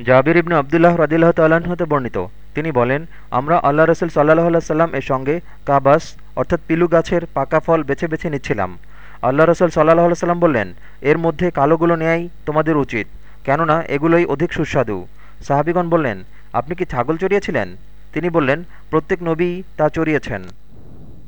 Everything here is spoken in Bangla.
জাবির ইবনু আবদুল্লাহ রদিল্লাহ তাল্লাহ্ন হতে বর্ণিত। তিনি বলেন, আমরা আল্লাহ রসুল সাল্লাহ আল্লাহ সাল্লাম এর সঙ্গে কাবাস, অর্থাৎ পিলু গাছের পাকা ফল বেছে বেছে নিচ্ছিলাম। আল্লাহ রসুল সাল্লাহ সাল্লাম বললেন, এর মধ্যে কালোগুলো নেয়াই তোমাদের উচিত, কেননা এগুলোই অধিক সুস্বাদু। সাহাবিগণ বললেন, আপনি কি ছাগল চড়িয়েছিলেন? তিনি বললেন, প্রত্যেক নবী তা চড়িয়েছেন।